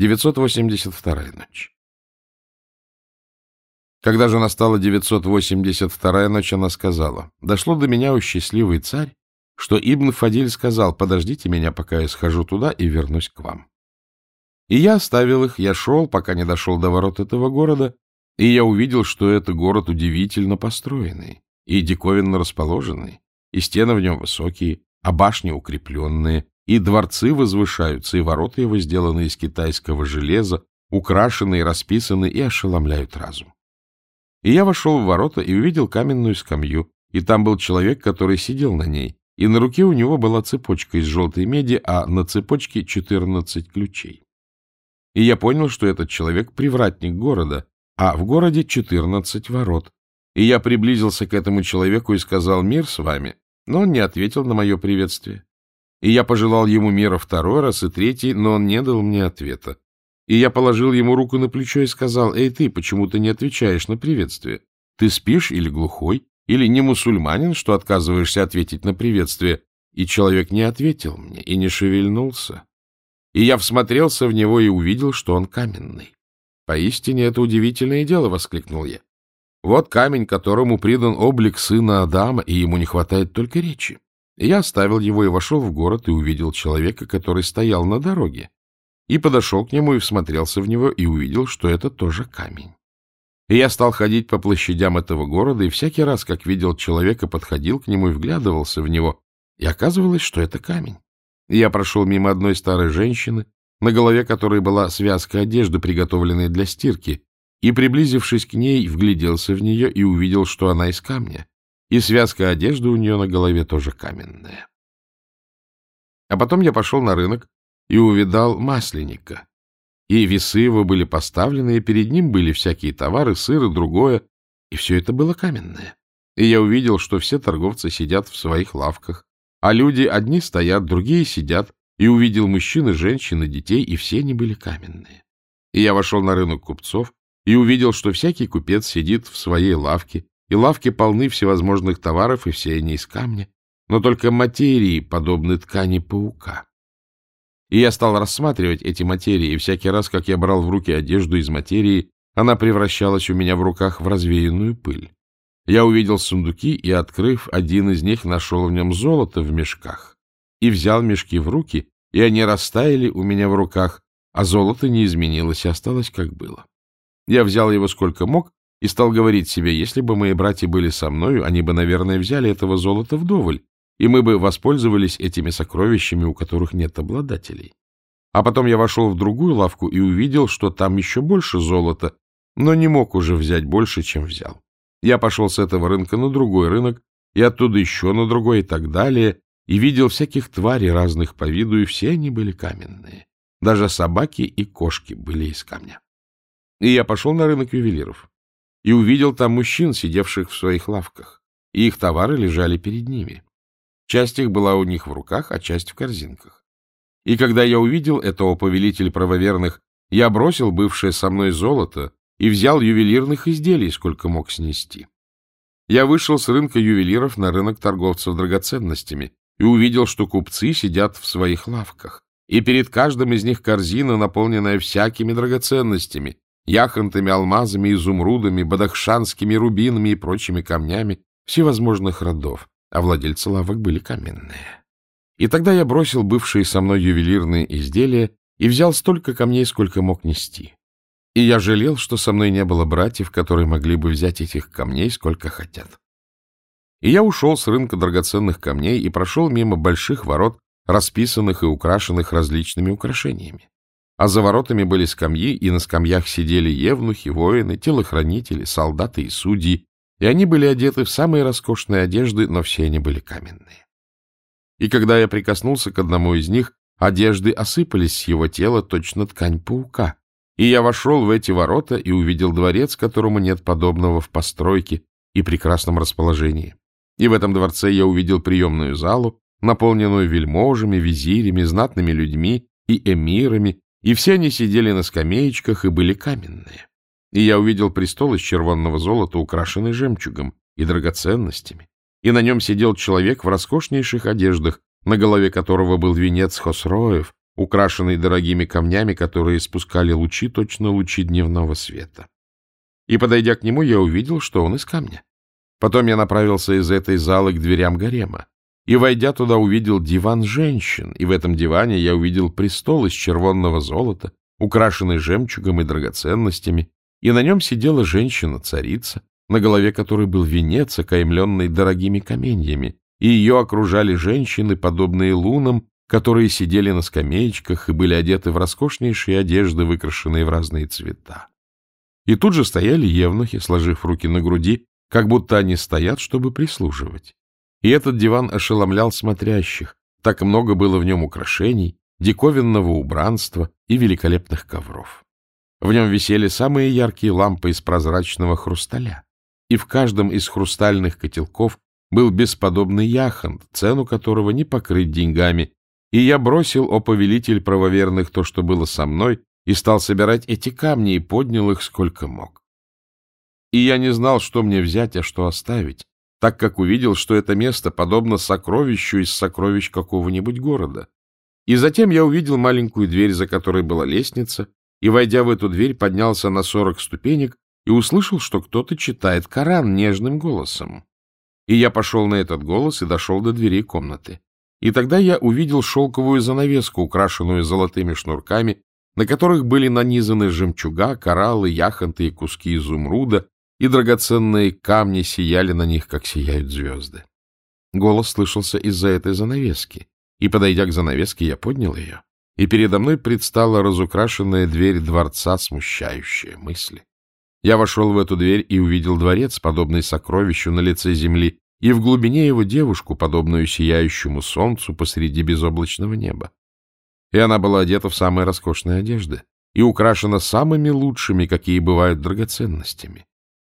982-я ночь. Когда же настала 982-я ночь, она сказала, «Дошло до меня, у счастливый царь, что Ибн Фадиль сказал, подождите меня, пока я схожу туда и вернусь к вам». И я оставил их, я шел, пока не дошел до ворот этого города, и я увидел, что это город удивительно построенный и диковинно расположенный, и стены в нем высокие, а башни укрепленные, и дворцы возвышаются, и ворота его сделаны из китайского железа, украшены и расписаны, и ошеломляют разум. И я вошел в ворота и увидел каменную скамью, и там был человек, который сидел на ней, и на руке у него была цепочка из желтой меди, а на цепочке четырнадцать ключей. И я понял, что этот человек — привратник города, а в городе четырнадцать ворот. И я приблизился к этому человеку и сказал «Мир с вами», но он не ответил на мое приветствие. И я пожелал ему мира второй раз и третий, но он не дал мне ответа. И я положил ему руку на плечо и сказал, «Эй, ты, почему ты не отвечаешь на приветствие? Ты спишь или глухой? Или не мусульманин, что отказываешься ответить на приветствие?» И человек не ответил мне и не шевельнулся. И я всмотрелся в него и увидел, что он каменный. «Поистине это удивительное дело!» — воскликнул я. «Вот камень, которому придан облик сына Адама, и ему не хватает только речи. Я оставил его и вошел в город и увидел человека, который стоял на дороге. И подошел к нему и всмотрелся в него и увидел, что это тоже камень. И я стал ходить по площадям этого города, и всякий раз, как видел человека, подходил к нему и вглядывался в него, и оказывалось, что это камень. И я прошел мимо одной старой женщины, на голове которой была связка одежды, приготовленной для стирки, и, приблизившись к ней, вгляделся в нее и увидел, что она из камня и связка одежды у нее на голове тоже каменная. А потом я пошел на рынок и увидал масленника, и весы его были поставлены, и перед ним были всякие товары, сыр и другое, и все это было каменное. И я увидел, что все торговцы сидят в своих лавках, а люди одни стоят, другие сидят, и увидел мужчин и женщин и детей, и все они были каменные. И я вошел на рынок купцов и увидел, что всякий купец сидит в своей лавке, и лавки полны всевозможных товаров, и все они из камня, но только материи подобны ткани паука. И я стал рассматривать эти материи, и всякий раз, как я брал в руки одежду из материи, она превращалась у меня в руках в развеянную пыль. Я увидел сундуки и, открыв один из них, нашел в нем золото в мешках. И взял мешки в руки, и они растаяли у меня в руках, а золото не изменилось и осталось как было. Я взял его сколько мог и стал говорить себе, если бы мои братья были со мною, они бы, наверное, взяли этого золота вдоволь, и мы бы воспользовались этими сокровищами, у которых нет обладателей. А потом я вошел в другую лавку и увидел, что там еще больше золота, но не мог уже взять больше, чем взял. Я пошел с этого рынка на другой рынок, и оттуда еще на другой и так далее, и видел всяких тварей разных по виду, и все они были каменные. Даже собаки и кошки были из камня. И я пошел на рынок ювелиров и увидел там мужчин, сидевших в своих лавках, и их товары лежали перед ними. Часть их была у них в руках, а часть в корзинках. И когда я увидел этого повелителя правоверных, я бросил бывшее со мной золото и взял ювелирных изделий, сколько мог снести. Я вышел с рынка ювелиров на рынок торговцев драгоценностями и увидел, что купцы сидят в своих лавках, и перед каждым из них корзина, наполненная всякими драгоценностями, яхонтами, алмазами, изумрудами, бадахшанскими рубинами и прочими камнями всевозможных родов, а владельцы лавок были каменные. И тогда я бросил бывшие со мной ювелирные изделия и взял столько камней, сколько мог нести. И я жалел, что со мной не было братьев, которые могли бы взять этих камней, сколько хотят. И я ушел с рынка драгоценных камней и прошел мимо больших ворот, расписанных и украшенных различными украшениями а за воротами были скамьи, и на скамьях сидели евнухи, воины, телохранители, солдаты и судьи, и они были одеты в самые роскошные одежды, но все они были каменные. И когда я прикоснулся к одному из них, одежды осыпались с его тела, точно ткань паука. И я вошел в эти ворота и увидел дворец, которому нет подобного в постройке и прекрасном расположении. И в этом дворце я увидел приемную залу, наполненную вельможами, визирями, знатными людьми и эмирами, и все они сидели на скамеечках и были каменные. И я увидел престол из червонного золота, украшенный жемчугом и драгоценностями. И на нем сидел человек в роскошнейших одеждах, на голове которого был венец Хосроев, украшенный дорогими камнями, которые спускали лучи, точно лучи дневного света. И, подойдя к нему, я увидел, что он из камня. Потом я направился из этой залы к дверям гарема. И, войдя туда, увидел диван женщин, и в этом диване я увидел престол из червонного золота, украшенный жемчугом и драгоценностями, и на нем сидела женщина-царица, на голове которой был венец, окаймленный дорогими каменьями, и ее окружали женщины, подобные лунам, которые сидели на скамеечках и были одеты в роскошнейшие одежды, выкрашенные в разные цвета. И тут же стояли евнухи, сложив руки на груди, как будто они стоят, чтобы прислуживать. И этот диван ошеломлял смотрящих, так много было в нем украшений, диковинного убранства и великолепных ковров. В нем висели самые яркие лампы из прозрачного хрусталя, и в каждом из хрустальных котелков был бесподобный яхонт, цену которого не покрыть деньгами, и я бросил, о повелитель правоверных, то, что было со мной, и стал собирать эти камни и поднял их сколько мог. И я не знал, что мне взять, а что оставить, так как увидел, что это место подобно сокровищу из сокровищ какого-нибудь города. И затем я увидел маленькую дверь, за которой была лестница, и, войдя в эту дверь, поднялся на сорок ступенек и услышал, что кто-то читает Коран нежным голосом. И я пошел на этот голос и дошел до дверей комнаты. И тогда я увидел шелковую занавеску, украшенную золотыми шнурками, на которых были нанизаны жемчуга, кораллы, яхонты и куски изумруда, и драгоценные камни сияли на них, как сияют звезды. Голос слышался из-за этой занавески, и, подойдя к занавеске, я поднял ее, и передо мной предстала разукрашенная дверь дворца, смущающая мысли. Я вошел в эту дверь и увидел дворец, подобный сокровищу на лице земли, и в глубине его девушку, подобную сияющему солнцу посреди безоблачного неба. И она была одета в самые роскошные одежды и украшена самыми лучшими, какие бывают драгоценностями.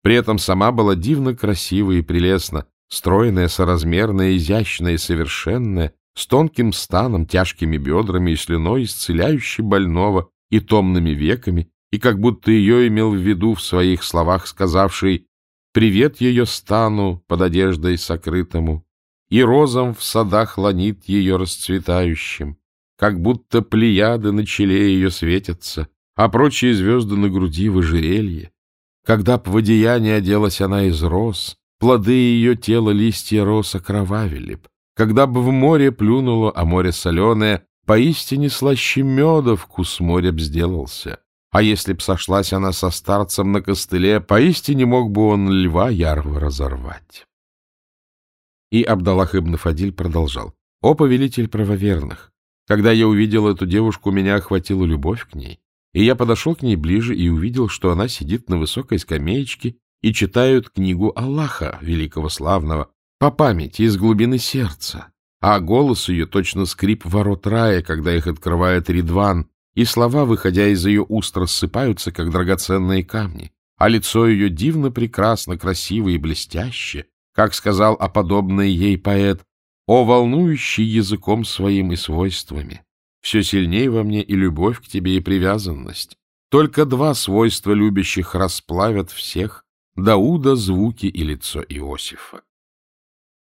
При этом сама была дивно красива и прелестна, стройная, соразмерная, изящная и совершенная, с тонким станом, тяжкими бедрами и слюной, исцеляющей больного и томными веками, и как будто ее имел в виду в своих словах, сказавший «Привет ее стану под одеждой сокрытому, и розам в садах ланит ее расцветающим, как будто плеяды на челе ее светятся, а прочие звезды на груди в ожерелье. Когда б в одеяние оделась она из роз, плоды ее тела листья роз окровавили б. Когда бы в море плюнуло, а море соленое, поистине слаще меда вкус моря б сделался. А если б сошлась она со старцем на костыле, поистине мог бы он льва ярво разорвать. И Абдаллах ибн Фадиль продолжал. «О, повелитель правоверных! Когда я увидел эту девушку, меня охватила любовь к ней, и я подошел к ней ближе и увидел, что она сидит на высокой скамеечке и читают книгу Аллаха, великого славного, по памяти из глубины сердца, а голос ее точно скрип ворот рая, когда их открывает Ридван, и слова, выходя из ее уст, рассыпаются, как драгоценные камни, а лицо ее дивно прекрасно, красиво и блестяще, как сказал о подобной ей поэт, «О, волнующий языком своим и свойствами! Все сильнее во мне и любовь к тебе, и привязанность. Только два свойства любящих расплавят всех — Дауда, звуки и лицо Иосифа».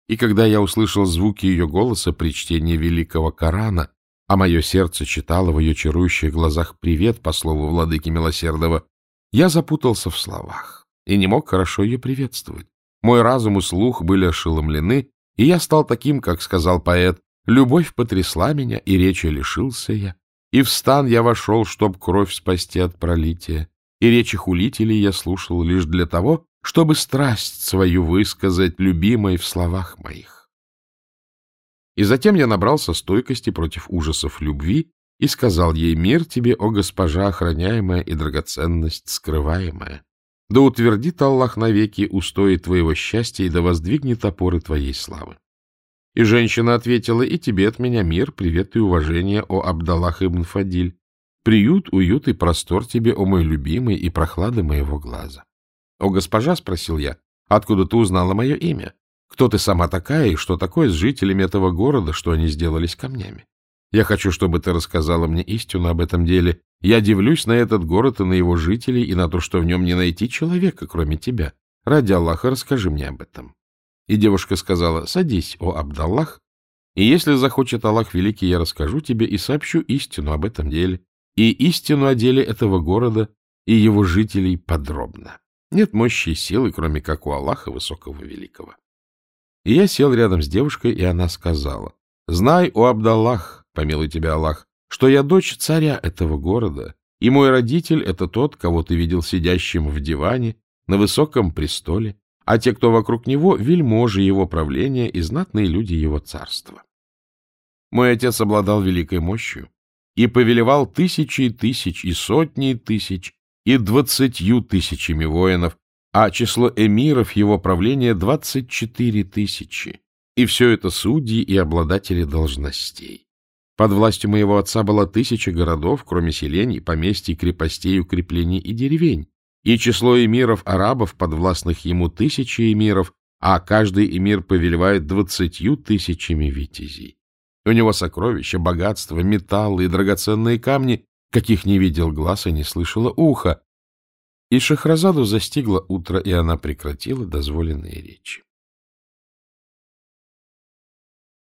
И когда я услышал звуки ее голоса при чтении великого Корана, а мое сердце читало в ее чарующих глазах привет по слову владыки милосердного, я запутался в словах и не мог хорошо ее приветствовать. Мой разум и слух были ошеломлены, и я стал таким, как сказал поэт, «Любовь потрясла меня, и речи лишился я, и в стан я вошел, чтоб кровь спасти от пролития, и речи хулителей я слушал лишь для того, чтобы страсть свою высказать любимой в словах моих. И затем я набрался стойкости против ужасов любви и сказал ей «Мир тебе, о госпожа, охраняемая и драгоценность скрываемая! Да утвердит Аллах навеки устои твоего счастья и да воздвигнет опоры твоей славы!» И женщина ответила «И тебе от меня мир, привет и уважение, о Абдаллах ибн Фадиль! Приют, уют и простор тебе, о мой любимый, и прохлада моего глаза!» «О госпожа!» — спросил я. «Откуда ты узнала мое имя?» Кто ты сама такая и что такое с жителями этого города, что они сделались камнями? Я хочу, чтобы ты рассказала мне истину об этом деле. Я дивлюсь на этот город и на его жителей, и на то, что в нем не найти человека, кроме тебя. Ради Аллаха, расскажи мне об этом. И девушка сказала, садись, о Абдаллах, И если захочет Аллах Великий, я расскажу тебе и сообщу истину об этом деле, и истину о деле этого города и его жителей подробно. Нет мощи и силы, кроме как у Аллаха Высокого Великого. И я сел рядом с девушкой, и она сказала, «Знай, о Абдаллах, помилуй тебя Аллах, что я дочь царя этого города, и мой родитель — это тот, кого ты видел сидящим в диване на высоком престоле, а те, кто вокруг него, — вельможи его правления и знатные люди его царства. Мой отец обладал великой мощью и повелевал тысячи тысяч, и сотни тысяч, и двадцатью тысячами воинов, а число эмиров его правления — двадцать четыре тысячи, и все это судьи и обладатели должностей. Под властью моего отца было тысяча городов, кроме селений, поместий, крепостей, укреплений и деревень, и число эмиров арабов, подвластных ему тысячи эмиров, а каждый эмир повелевает двадцатью тысячами витязей. У него сокровища, богатства, металлы и драгоценные камни, каких не видел глаз и не слышало ухо. И Шахразаду застигло утро, и она прекратила дозволенные речи.